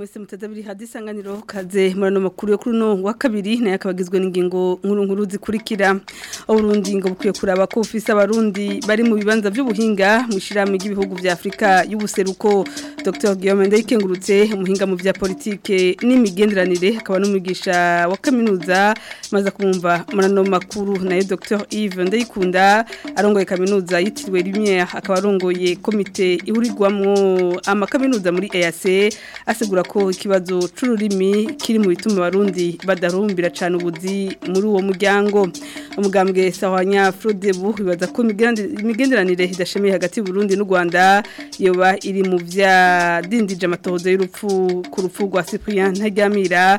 was mutazabiri hadisa nganiro kaze murano makuru yo no wa kabiri naye akabagizwe n'ingingo nkuru nkuru zikurikira urundi ngo bukwiye kuraba ko ufise abarundi bari mu bibanza by'ubuhinga mu igihugu bya Afrika y'ubuseruko Dr. Guillaume Ndayikengurutse umuhinga mu bya politike n'imigendranire akaba n'umugisha wa kaminuza maze kumva murano makuru naye Dr. Yves Ndayikunda arongoye kaminuza yitiriwe Lumière akaba arongoye komite ihurirwamwo amakaminuza muri EAC asigura ko ikibazo c'ururimi kiri mu bituma abarundi badarumbira cyane ubuzi muri uwo muryango umugambwe sahwanya Frode bibaza ko imigenderanire idashemiye hagati y'u Burundi n'u Rwanda yoba iri mu byadindije amatohoza y'urupfu ku rupfu rwa Cyprien Ntaryamira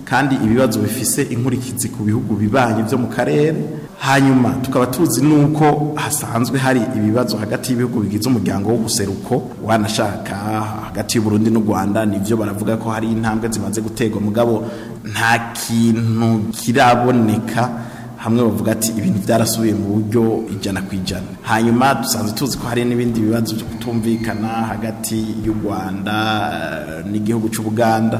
kandi ibibazo bifise inkurikizi ku bihugu bibanye byo mu karere hanyuma tukaba tuzi nuko hasanzwe hari ibibazo hagati y'ibihugu bigize umuryango w'ubuseruko wanashaka hagati y'uburundi n'u rwanda nibyo baravuga ko hari intambwe zimaze guterwa umugabo nta kintu kiraboneka hamwe bavuga ati ibintu byarasubiye mu buryo ijana ku ijana hanyuma dusanzwe tuzi ko hari n'ibindi bibazo byo kutumvikana hagati y'u rwanda eh, n'igihugu cy'ubuganda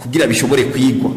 kugira bishobore kwigwa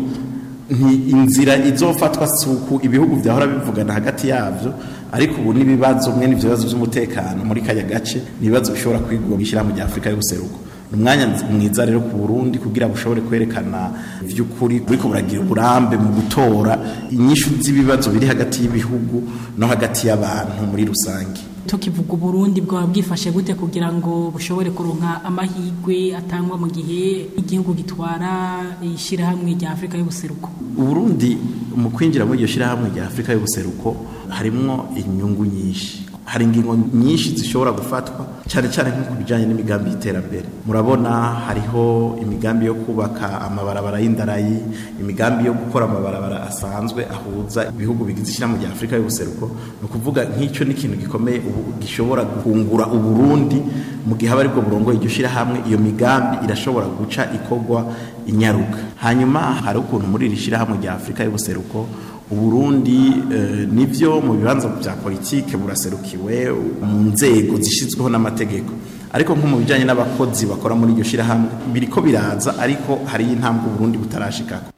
inzira izofatwa suku ibihugu byahora bivugana hagati yabyo ariko ubu n'ibibazo bimwe n'ibyo bibazo by'umutekano muri kanya gace ni ibibazo bishobora kwigwa mu ishyirahamwe rya afurika y'ubuseruko ni umwanya mwiza rero ku burundi kugira bushobore kwerekana by’ukuri ariko buragira uburambe mu gutora inyinshi z'ibibazo biri hagati y'ibihugu no hagati y'abantu muri rusange tukivuga uburundi bwaba bwifashe gute kugira ngo bushobore kuronka amahirwe atangwa mu gihe igihugu gitwara ishyirahamwe rya afurika y'ubuseruko uburundi mu kwinjira muri iryo shyirahamwe rya afurika y'ubuseruko harimo inyungu nyinshi hari ingingo nyinshi zishobora gufatwa cyane cyane nko ku bijyanye n'imigambi y'iterambere murabona hariho imigambi yo kubaka amabarabara y'indarayi imigambi yo gukora amabarabara asanzwe ahuza ibihugu bigize ishyirahamwe rya afurika y'ubuseruko ni ukuvuga nk'icyo ikintu gikomeye gishobora gukungura uburundi mu gihe aba aribwo burongoye iryo shyirahamwe iyo migambi irashobora guca ikorwa inyaruka hanyuma hari ukuntu muri iri shyirahamwe rya afurika y'ubuseruko uburundi eh, nibyo mu bibanza bya politiki buraserukiwe mu nzego zishyizweho n'amategeko ariko nko mu bijyanye n'abakozi bakora muri iryo shyirahamwe ko biraza ariko hari intambwe uburundi butarashikako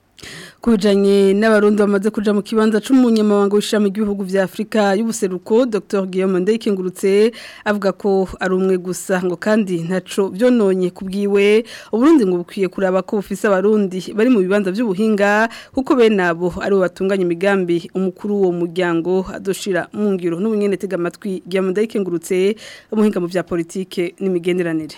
kujanye n'abarundi bamaze kuja mu kibanza c'umunyamabanga w'ishami ry'ibihugu vya Afrika y'ubuseruko Dr Guillaume Ndayikengurutse avuga ko ari umwe gusa ngo kandi ntaco byononye kubwiwe uburundi ngo bukwiye kuraba ko bufise abarundi bari mu bibanza by'ubuhinga kuko bene abo ari bo batunganya imigambi umukuru wo muryango adoshira mu ngiro n'ubunyene tega amatwi Guillaume Ndayikengurutse umuhinga mu vya politike n'imigenderanire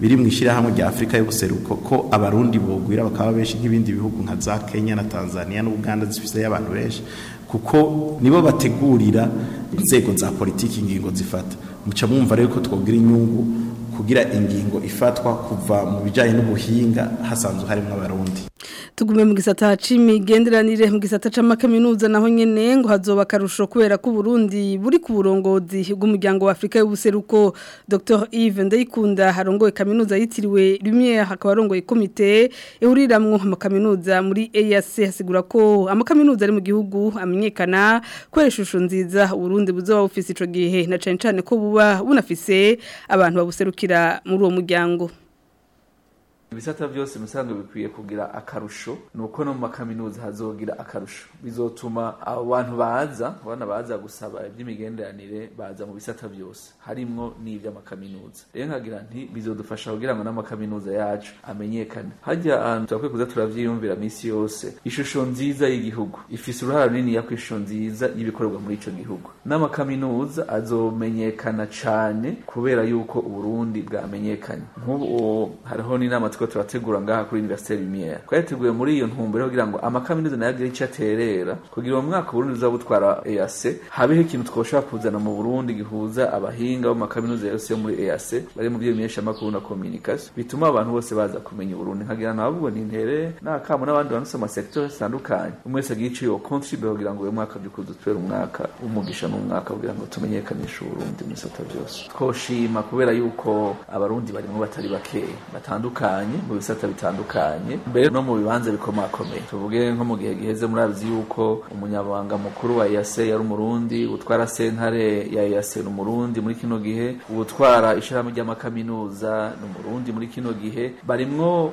biri mu ishyirahamwe rya afurika y'ubuseruko ko abarundi bogwira bakaba benshi nk'ibindi bihugu nka za kenya na tanzania n'ubuganda zifite abantu benshi kuko nibo bategurira inzego za politiki ingingo zifata muca mwumva rero ko twogira inyungu kugira ingingo ifatwa kuva mu bijyanye n'ubuhinga hasanzwe harimo abarundi tugume mu gisata c'imigenderanire mu gisata c'amakaminuza naho nyene ngo hazoba karusho kubera ku Burundi buri ku burongozi bw'umuryango wa Afrika y'ubuseruko Dr Yves Ndayikunda harongoye kaminuza yitiriwe Lumière hakaba arongoye komite ihuriramwo mu kaminuza muri EAC hasigura ko amakaminuza ari mu gihugu amenyekana kubera ishusho nziza Burundi buzoba bufise ico gihe na cane ko buba bunafise abantu babuserukira muri uwo muryango ibisata byose musanzwe bikwiye kugira akarusho nuko no mu makaminuza hazogira akarusho bizotuma abantu baza abana baza gusaba iby'imigenderanire baza mu bisata byose harimo n'iby'amakaminuza rero nkagira nti bizodufasha kugira ngo n'amakaminuza yacu amenyekane hajya ahantu turakwiye kuza turavyiyumvira misi yose ishusho nziza y'igihugu ifise uruhara runini ku ishusho nziza y'ibikorerwa muri icyo gihugu n'amakaminuza azomenyekana cane kubera yuko uburundi bwamenyekanye nk'ubu hariho n'inama twese turategura ngaha kuri Universite Lumiere twateguye muri iyo ntumbero kugira ngo amakaminuza nayo agire icyo aterera kugira uwo mwaka Burundi uzabutwara EAC habeho ikintu twoshobora kuzana mu Burundi gihuza abahinga bo makaminuza yose yo muri EAC bari mu by'imenyesha na communication bituma abantu bose baza kumenya Burundi nkagira nabavuga nti ntere nakamo n'abandi bantu mu secteur zitandukanye umwese agira icyo yo kugira ngo uyu mwaka byukuze tubere umwaka umugisha n'umwaka kugira ngo tumenyekanishe Burundi mu bisata byose twoshima kubera yuko abarundi barimo batari bake batandukanye bitandukanye mu bisata bitandukanye mbere no mu bibanza bikomakomeye tuvuge nko mu gihe giheze murabizi yuko umunyabanga mukuru wa yase yari umurundi utwara sentare ya yase ni umurundi muri kino gihe utwara ishirahamwe ry'amakaminuza ni umurundi muri kino gihe barimwo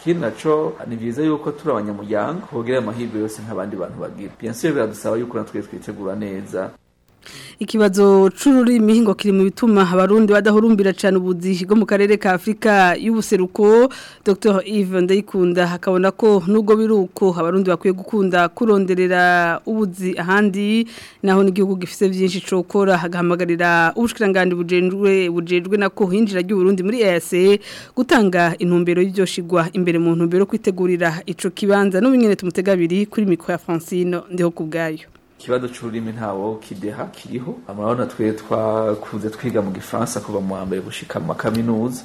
ikindi naco ni vyiza yuko turi abanyamuryango bogira amahirwe yose nk'abandi bantu bagira bien sûr biradusaba yuko natwe twitegura neza ikibazo c'ururimi ngo kiri mu bituma abarundi badahurumbira cyane ubuzi bwo mu karere ka Afrika y'ubuseruko Dr Yves Ndayikunda hakabona ko nubwo biruko abarundi bakwiye gukunda kuronderera ubuzi ahandi naho n'igihugu gifise byinshi cokora hagahamagarira ubushikirangandi bujenjwe bujejwe na ko hinjira ry'u Burundi muri EAC gutanga intumbero y'ibyoshigwa imbere mu ntumbero kwitegurira ico kibanza n'ubinyene tumutega kuri mikro ya Francine ndeho kubgayo ikibazo c'ururimi ntawo kideha kiriho murabona twe twakunze twiga mu gifaransa kuva mu wambere gushika mu makaminuza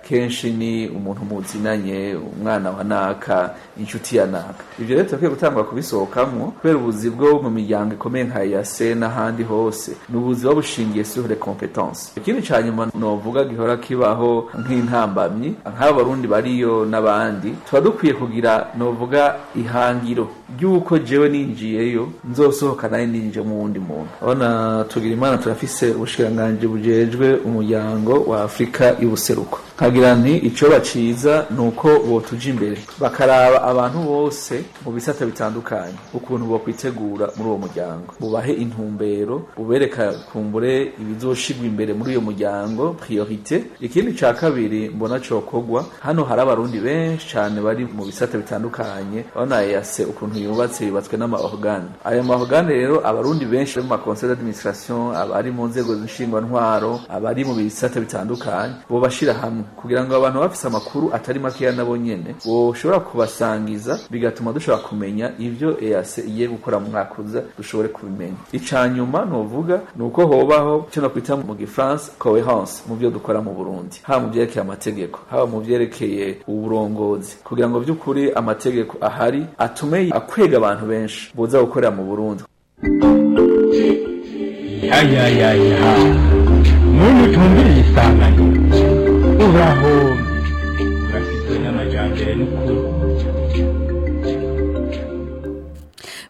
kenshi ni umuntu umuntu muzinanye umwana wa naka inshuti ya naka ibyo rero turakwiye gutangura kubisohokamwo kubera ubuzi bwo mu miryango ikomeye nka yase n'ahandi hose ni ubuzi buba bushingiye sur les compétences ikindi cya nyuma novuga gihora kibaho nk'intambamyi nk'abarundi bariyo n'abandi tuba dukwiye kugira novuga ihangiro ry'uko jewe ninjiyeyo nzosohoka nayo ninje mu wundi muntu abana tugira imana turafise ubushikiranganji bujejwe umuryango wa afurika y'ubuseruko nkagira nti icyo baciza ni uko botujya imbere bakaraba abantu bose mu bisata bitandukanye ukuntu bakwitegura muri uwo muryango bubahe intumbero bubereka kumbure ibizoshigwa imbere muri uyu muryango priorite ikindi cya kabiri mbona cokogwa hano hari abarundi benshi cyane bari mu bisata bitandukanye urabona yase ukuntu yubatse yubatswe n'amahogane ayo mahogane rero abarundi benshi bari mu makonseri d'administration abari mu nzego z'inshingwantwaro abari mu bisata bitandukanye bobashira hamwe kugira ngo abantu bafise amakuru atari makeya nabo nyene boshobora kubasangiza bigatuma dushobora kumenya ivyo EAC igiye gukora mwakuza dushobore kubimenya ica nyuma novuga nuko hobaho ico nakwita mu gifaransa coherence mu vyo dukora mu Burundi haba mu vyerekeye amategeko haba mu vyerekeye uburongozi kugira ngo vy'ukuri amategeko ahari atume akwega abantu benshi boza gukorera mu Burundi ya ya ya ya रहो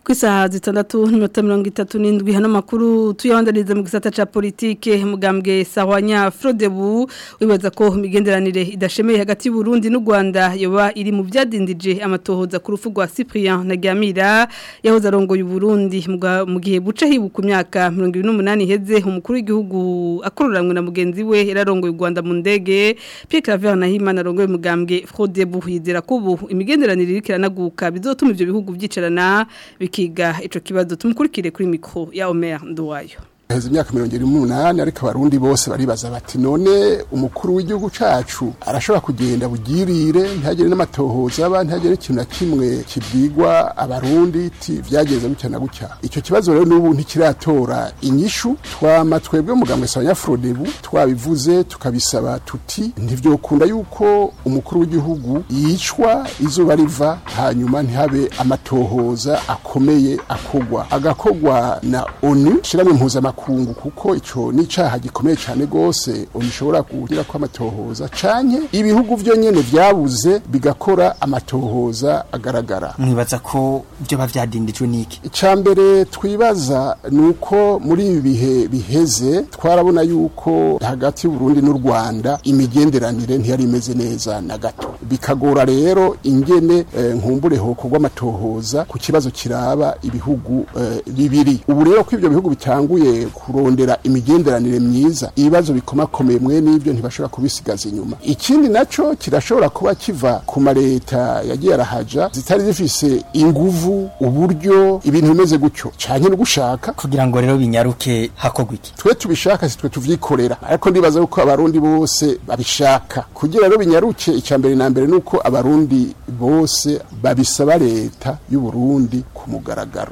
ku zitandatu n'iminota mirongo itatu n'indwi hano makuru tuyabandaniza mu gisata cya politike mugambwe sahwanya frodebu wibaza ko imigenderanire idashemeye hagati y'uburundi n'u rwanda yoba iri mu byadindije amatohoza ku rupfu rwa cyprien na gamira yahoze arongoye uburundi mu gihe buca hibuka imyaka mirongo irindwi n'umunani iheze umukuru w'igihugu akororanywe na mugenzi we yararongoye u rwanda mu ndege pierre claver nahimana arongoye mugambwe frodebu yizera ko ubu imigenderanire iri kiranaguka bizotuma ibyo bihugu byicarana bikira bakiga icyo kibazo tumukurikire kuri mikoro ya omera nduwayo heza imyaka mirongo irindwi ariko abarundi bose baribaza bati none umukuru w'igihugu cacu arashobora kugenda bugirire ntihagire n'amatohoza yaba ntihagire ikintu na kimwe kibwigwa abarundi ti vyagenze gutya na gutya ico kibazo rero n'ubu ntikiratora inyishu twama twebwe mugambwe sabanyafurodebu twabivuze tukabisaba tuti ntivyokunda yuko umukuru w'igihugu yicwa izuba riva hanyuma ntihabe amatohoza akomeye akogwa agakogwa na onu shiramwe mpuzamakungu makungu kuko ico ni icaha gikomeye cyane gose onishobora kugira ko amatohoza canke ibihugu vyo nyene vyabuze bigakora amatohoza agaragara mwibaza ko byo bavyadindijwe niki mbere twibaza nuko muri ibi bihe biheze twarabona yuko hagati Burundi n'u Rwanda imigenderanire ntiyari imeze neza na gato bikagora rero ingene e, nkumbure hokogwa amatohoza ku kibazo kiraba ibihugu e, bibiri ubu rero ko ivyo bihugu bitanguye kurondera imigenderanire myiza ibibazo bikomakomeye mwe n'ibyo ntibashobora kubisigaza inyuma ikindi nacyo kirashobora kuba kiva ku ma leta yagiye arahaja zitari zifise inguvu uburyo ibintu bimeze gutyo cyane no gushaka kugira ngo rero binyaruke hakogwa iki twe tubishaka si twe tuvyikorera ariko ndibaza yuko abarundi bose babishaka kugira rero binyaruke icya mbere na mbere nuko abarundi bose babisaba leta y'u Burundi ku mugaragaro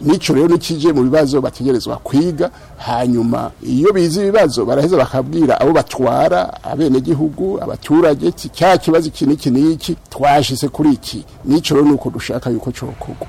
n'icyo rero nikije mu bibazo bategerezwa kwiga hanyuma iyo bize ibibazo baraheza bakabwira abo batwara abenegihugu abaturage cya kibazo iki n'iki n'iki twashyize kuri iki n'icyo rero ni uko dushaka yuko cyokorwa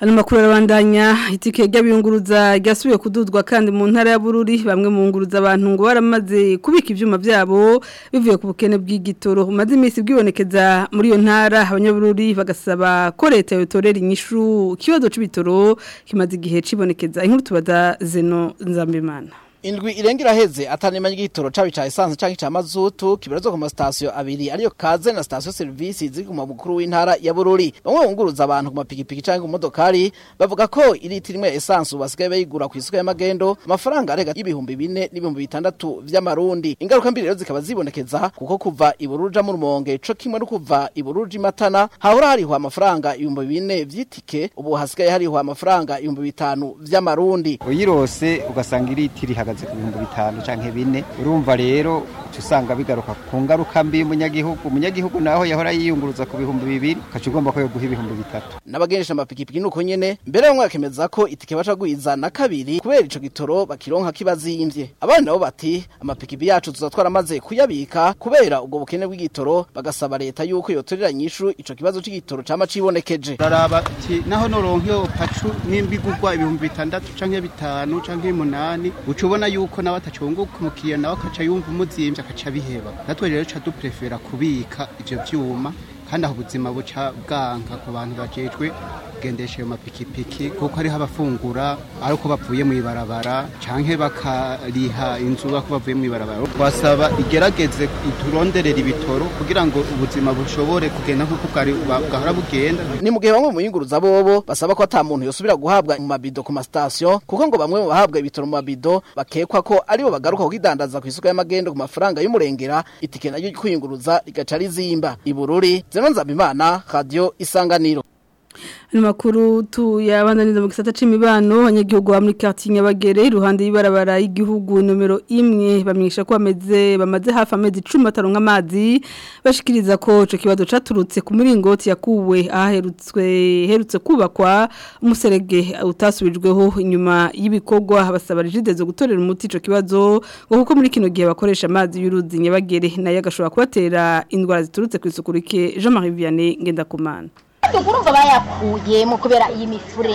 Hano makuru arabandanya itike ry'abiyunguruza ryasubiye kududwa kandi mu ntara ya Bururi bamwe mu ngurutse abantu ngo baramaze kubika ibyuma byabo bivuye ku bukene bw'igitoro maze iminsi bwibonekeza muri iyo ntara abanyabururi bagasaba ko leta yotorera inyishu kibazo c'ibitoro kimaze igihe cibonekeza inkuru tubaza Zeno Nzambimana indwi irenga iraheze atanimanya igitoro cyabi cya esanse cyangwa icya mazutu kibarizwa ku masitasiyo abiri ariyo kaze na sitasiyo serivisi ziguma ku mukuru w'intara ya bururi bamwe bunguruza abantu ku mapikipiki cyangwa ku modokari bavuga ko iriti rimwe ya basigaye bayigura ku isoko y'amagendo amafaranga arega y'ibihumbi bine n'ibihumbi bitandatu by'amarundi ingaruka mbi rero zikaba zibonekeza kuko kuva iburuja mu rumonge co kimwe no kuva iburuja imatana hahora harihwa amafaranga ibihumbi bine vy'itike ubu hasigaye harihwa amafaranga ibihumbi bitanu by'amarundi uyirose ugasanga iriti ahagaze ku bihumbi bitanu cyangwa bine urumva rero usanga bigaruka ku ngaruka mbi y'umunyagihugu umunyagihugu naho yahora yiyunguruza ku bihumbi bibiri ukaca ugomba ko yaguha ibihumbi bitatu n'abagendesha amapikipiki nuko nyene mbere bamwe bakemeza ko itike baca guhiza na kabiri kubera icyo gitoro bakironka kibazimbye abana nabo bati amapikipiki yacu tuzatwara amaze kuyabika kubera ubwo bukene bw'igitoro bagasaba leta yuko yotorera nyishuru icyo kibazo c'igitoro cama cibonekeje raraba ati naho noronka iyo pacu n'imbigurwa ibihumbi bitandatu canke bitanu canke umunani uca ubona yuko nawe atacunguka umukiriya nawe akaca yumva umuzimvye akaca biheba natwe rero ca duprefera kubika ivyo vyuma kandi aho ubuzima buca bwanka ku bantu bajejwe bagendesha ayo mapikipiki kuko hariho abafungura ari uko bapfuye mu ibarabara cyangwa bakariha inzu bako bavuye mu ibarabara twasaba igerageze ituronderera ibitoro kugira ngo ubuzima bushobore kugenda nk'uko bwahora bugenda ni mu gihe bamwe mu biyunguruza bobo basaba ko ata muntu yosubira guhabwa mu mabido ku masitasiyo kuko ngo bamwe mu bahabwa ibitoro mu mabido bakekwa ko aribo bagaruka kugidandaza ku isoko y'amagendo ku mafaranga y'umurengera itike naryo kwiyunguruza rigaca rizimba ibururi zenonzabimana radio isanganiro Ano makuru tu yabandaniza mu gisata c'imibano abanyagihugu bamwe kati nyabagere iruhande y'ibarabara y'igihugu numero 1 bamenyesha ko bameze bamaze hafi amezi 10 ataronka amazi bashikiriza ko ico kibazo caturutse ku muringoti yakuwe aherutswe herutse kubakwa umuserege utasubijweho inyuma y'ibikogwa basaba rigide zo gutorera umuti ico kibazo ngo kuko muri kino gihe bakoresha amazi y'uruzi nyabagere nayo agashobora kubatera indwara ziturutse ku isuku rike Jean-Marie Vianney ngenda kumana kandi urumva bayakuyemo kubera iyi mifure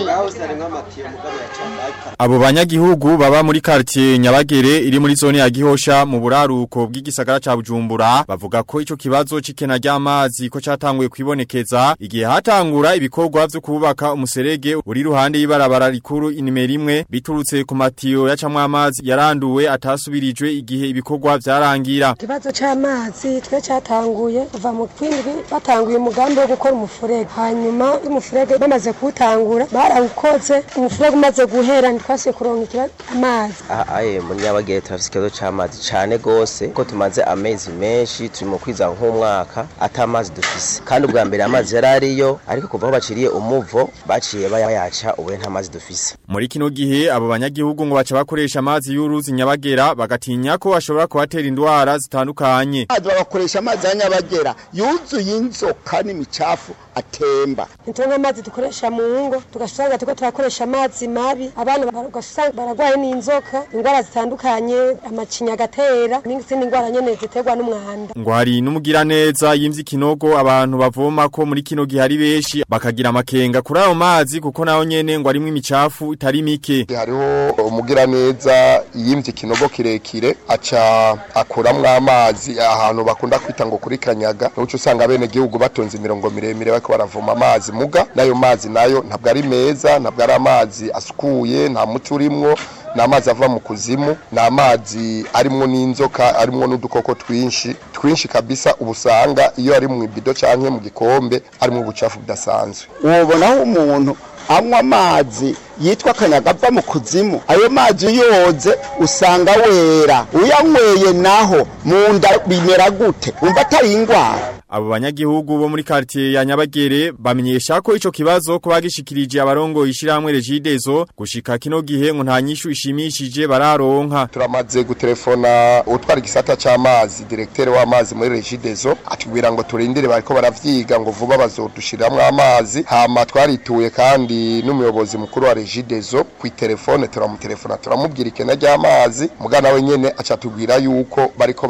abo banyagihugu baba muri quartier Nyabagere iri muri zone ya Gihosha mu buraruko bw'igisagara ca Bujumbura bavuga ko icyo kibazo cikena ry'amazi ko catanguye kwibonekeza igihe hatangura ibikorwa byo kubaka umuserege uri ruhande y'ibarabara rikuru inimero imwe biturutse ku matiyo yacamwe amazi yaranduwe atasubirijwe igihe ibikorwa byarangira ikibazo c'amazi twe catanguye kuva mu kwindwi batanguye umugambi wo gukora umufurege hanyuma n'umufurege bamaze kuwutangura barawukotse umufurege umaze guhera ntitwasuye kurongera amazi ah, aye muri turafite ikibazo cy'amazi cyane rwose kuko tumaze amezi menshi turi mu kwiza nk'umwaka atamazi dufise kandi ubwa mbere amazi yari ariyo ariko kuva aho baciriye umuvo baciye bayaca ubu nta mazi dufise muri kino gihe abo banyagihugu ngo baca bakoresha amazi y'uruzi nyabagera bagatinya ko bashobora kubatera indwara zitandukanye bakoresha amazi ya nyabagera yuzuye inzoka n'imicafu atera bitemba ntitwe nk'amazi dukoresha mu ngo tugasanga turiko turakoresha amazi mabi abana ugasanga baragwaye n'inzoka indwara zitandukanye amacinya agatera n'izindi ndwara nyene ziterwa n'umwanda ngo hari n'umugiraneza yimvye ikinogo abantu bavoma ko muri kino gihe ari benshi bakagira amakenga kuri ayo mazi kuko naho nyine ngo arimwo imicafu itari mike hariho umugiraneza yimvye ikinogo kirekire aca akuramwo amazi ahantu bakunda kwita ngo kuri kanyaga uca usanga bene gihugu batonze imirongo miremire bariko baravoma kuvoma amazi muga n'ayo mazi nayo ntabwo ari meza ntabwo ari amazi asukuye nta muti urimwo ni amazi ava mu kuzimu namazi arimo n'inzoka arimo n'udukoko twinshi twinshi kabisa ubusanga iyo ari mu ibido cyangwa mu gikombe arimo ubucafu budasanzwe wobonaho umuntu anywa amazi yitwa kanyagapfa mu kuzimu ayo mazi yoze usanga wera uyanyweye naho mu nda bimera gute umva atari indwara abo banyagihugu bo muri quartier ya Nyabagere bamenyesha ko icyo kibazo ko bagishikirije abarongo ishiramwe rejidezo gushika kino gihe ngo nta nyishu ishimishije bararonka turamaze gutelefona utwara igisata cy’amazi directeur w'amazi muri rejidezo atubwira ngo turindire bariko barabyiga ngo vuba bazodushiramwe amazi hama twarituye kandi n'umuyobozi mukuru wa jidezo ku telefone turamutelefona turamubwira ikena ry'amazi mugana we nyene acatubwira yuko bariko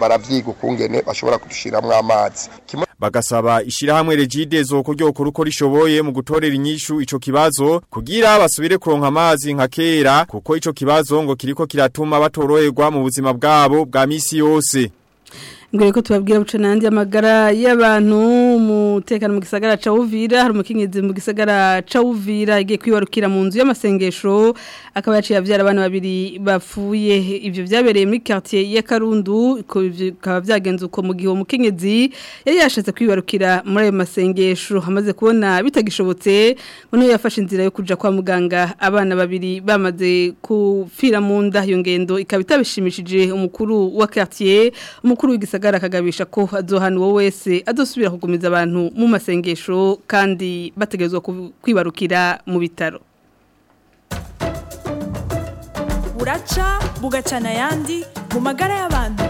baravyiga ukungene bashobora kudushiramwo amazi bagasaba ishirahamwe rejidezo ko ryokora uko rishoboye mu gutorera inyishu icyo kibazo kugira basubire kuronka amazi nka kera kuko icyo kibazo ngo kiriko kiratuma batoroherwa mu buzima bwabo bwa misi yose mbwira ko tubabwira buca n'andi amagara y'abantu umutekano mu gisagara ca Uvira hari umukenyezi mu gisagara ca Uvira igiye kwibarukira mu nzu y'amasengesho akaba yaciye avyara abana babiri bapfuye ibyo byabereye muri quartier ya Karundu bikaba byagenze uko mu gihe umukenyezi yari yashatse kwibarukira muri ayo masengesho hamaze kubona bitagishobotse ngo yafashe inzira yo kuja kwa muganga abana babiri bamaze kufira mu nda iyo ngendo ikaba itabishimishije umukuru wa quartier umukuru w'igisagara gisagara akagabisha ko azohanwa wese adosubira kugumiza abantu mu masengesho kandi bategerezwa kwibarukira mu bitaro buraca bugacana yandi mu magara y'abantu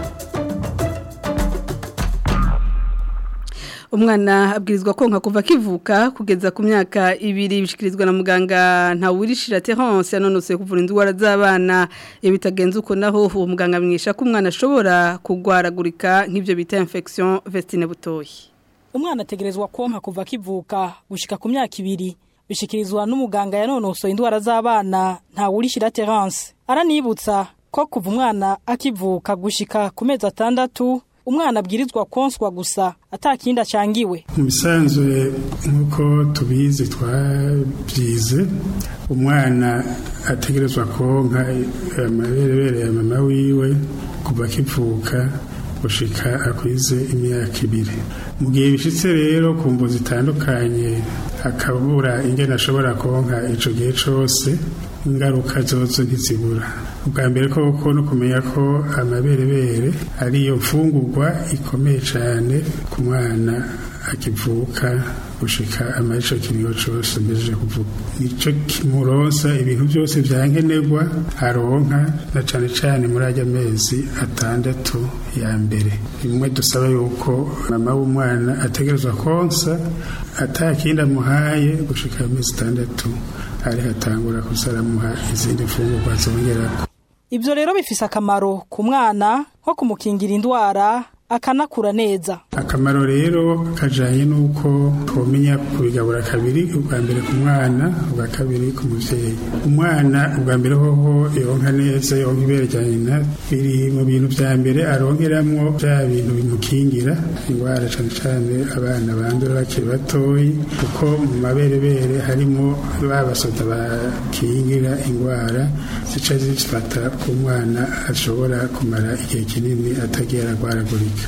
umwana abwirizwa konka kuva kivuka kugeza ku myaka ibiri bishyikirizwa na muganga ntawurishira Terence, yanonose kuvura indwara z'abana iyo uko naho uwo muganga amwisha ko umwana ashobora kugwaragurika nk'ibyo bita infection vestine butoyi umwana ategerezwa konka kuva kivuka, gushika ku myaka ibiri bishyikirizwa n'umuganga yanonosoye indwara z'abana ntawurishira Terence. aranibutsa ko kuva umwana akivuka gushika ku mezi atandatu umwana abwirizwa konswa gusa atakindi acangiwe mu bisanzwe nk'uko tubizi twabyize umwana ategerezwa konka amaberebere ya mama wiwe kuva akivuka gushika akwize imyaka ibiri mu gihe bishyitse rero ku mvu zitandukanye akabura ingene ashobora konka icyo gihe cyose ingaruka zozo ntizibura ubwa mbere koko no kumenya ko amaberebere ariyo mfungurwa ikomeye cyane ku mwana akivuka gushika amayico kiriyo cyose mbejeje kuvuga nico kimuronsa ibintu byose byankenerwa aronka na cane cane muri ajya mezi atandatu ya mbere imwe dusaba yuko mama w'umwana ategerezwa konsa atakindi amuhaye gushika amezi atandatu hari hatangura kuzaramuha izindi mfungurwa zongera ibyo rero bifise akamaro ku mwana nko kumukingira indwara akanakura neza akamaro rero kajanye n'uko twamenya kubigabura kabiri ubwa mbere ku mwana ubwa kabiri ku mubyeyi umwana ubwa mbere hoho yonka neza yonka ibere rya nyina biri mu bintu bya mbere arongeramo bya bintu bimukingira indwara cyane cyane abana bandura bakiri batoyi kuko mu maberebere harimo ba basoda bakingira indwara zica zifata ku mwana ashobora kumara igihe kinini atagiye aragwaragurika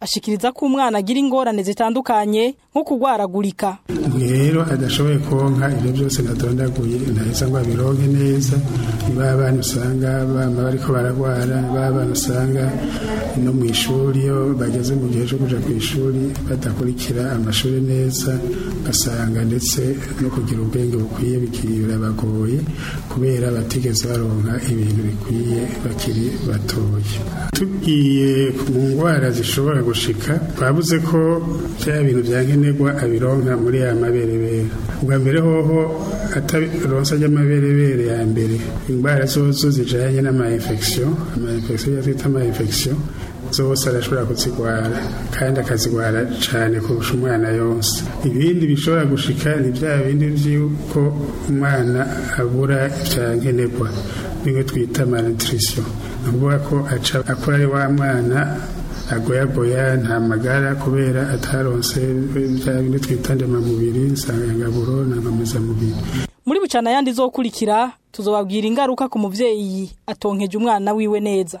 ashikiriza ko umwana agira ingorane zitandukanye nko kugwaragurika rero adashoboye konka ibyo byose nadondaguye ndaheza ngo abironke neza b'abana usanga bama bariko baragwara b'abana usanga no mu ishuri iyo bageze mu gihe cyo kuja ku ishuri badakurikira amashuri neza ugasanga ndetse no kugira ubwenge bukwiye birabagoye kubera batigeze baronka ibintu bikwiye bakiri batoya tugiye ku ngwara zishobora gushika twabuze ko bya bintu byagenerwa abironka muri ya maberebere ubwa mbere hoho ataronsa ry'amaberebere ya mbere indwara zose zijanye n'ama infection ama infection yazita zose arashobora kuzigwara kandi akazigwara cyane kurusha umwana yose ibindi bishobora gushika ni bya bindi by'uko umwana abura ibya nkenerwa bimwe twita malnutrition ni ukuvuga ko akora ari wa mwana agoyagoya nta magara kubera ataronse bya twita ndemamubiri nsangangaburo na mpamuzamubiri muri bucana yandi zokurikira tuzobabwira ingaruka ku mubyeyi atonkeje umwana wiwe neza